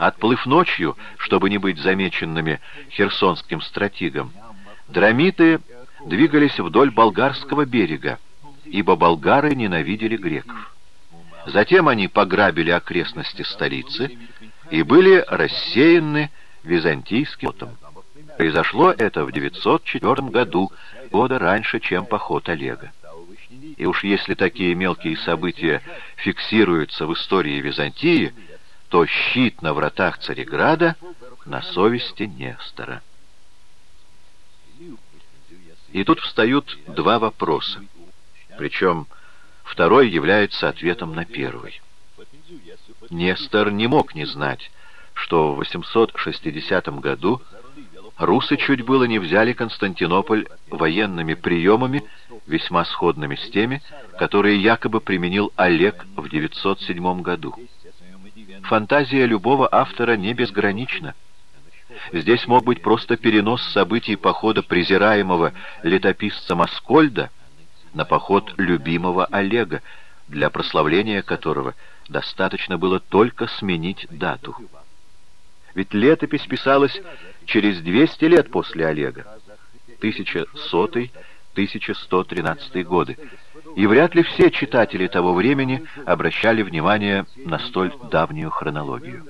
Отплыв ночью, чтобы не быть замеченными херсонским стратегом, драмиты двигались вдоль болгарского берега, ибо болгары ненавидели греков. Затем они пограбили окрестности столицы и были рассеяны византийским флотом. Произошло это в 904 году, года раньше, чем поход Олега. И уж если такие мелкие события фиксируются в истории Византии, то щит на вратах Цареграда на совести Нестора. И тут встают два вопроса, причем второй является ответом на первый. Нестор не мог не знать, что в 860 году русы чуть было не взяли Константинополь военными приемами, весьма сходными с теми, которые якобы применил Олег в 907 году. Фантазия любого автора не безгранична. Здесь мог быть просто перенос событий похода презираемого летописца Маскольда на поход любимого Олега, для прославления которого достаточно было только сменить дату. Ведь летопись писалась через 200 лет после Олега, 1100-1113 годы, и вряд ли все читатели того времени обращали внимание на столь давнюю хронологию.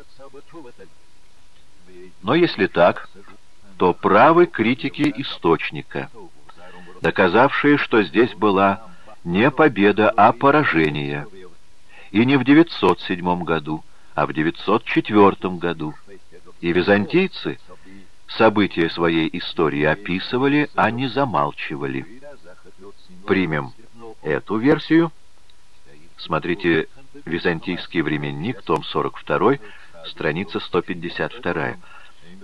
Но если так, то правы критики источника, доказавшие, что здесь была не победа, а поражение, и не в 907 году, а в 904 году. И византийцы события своей истории описывали, а не замалчивали. Примем эту версию. Смотрите «Византийский временник», том 42, страница 152.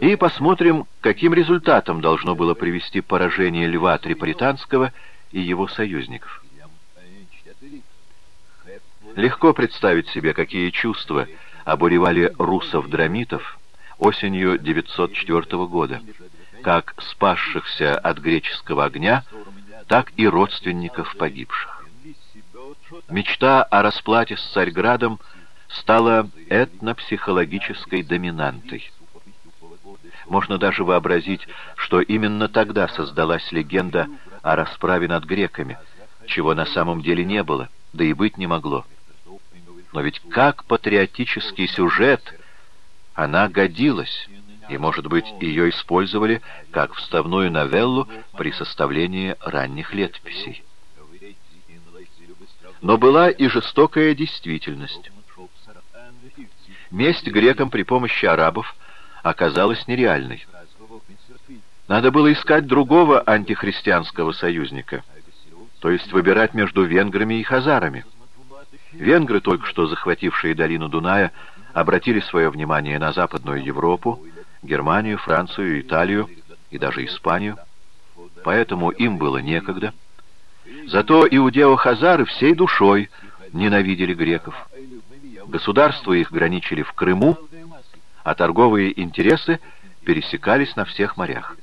И посмотрим, каким результатом должно было привести поражение Льва Трипаританского и его союзников. Легко представить себе, какие чувства обуревали русов-драмитов осенью 904 года, как спасшихся от греческого огня, так и родственников погибших. Мечта о расплате с Царьградом стала этнопсихологической доминантой. Можно даже вообразить, что именно тогда создалась легенда о расправе над греками, чего на самом деле не было, да и быть не могло. Но ведь как патриотический сюжет она годилась, и, может быть, ее использовали как вставную новеллу при составлении ранних летописей. Но была и жестокая действительность. Месть грекам при помощи арабов оказалась нереальной. Надо было искать другого антихристианского союзника, то есть выбирать между венграми и хазарами. Венгры, только что захватившие долину Дуная, обратили свое внимание на Западную Европу, Германию, Францию, Италию и даже Испанию. Поэтому им было некогда. Зато иудео-хазары всей душой ненавидели греков. Государства их граничили в Крыму, а торговые интересы пересекались на всех морях.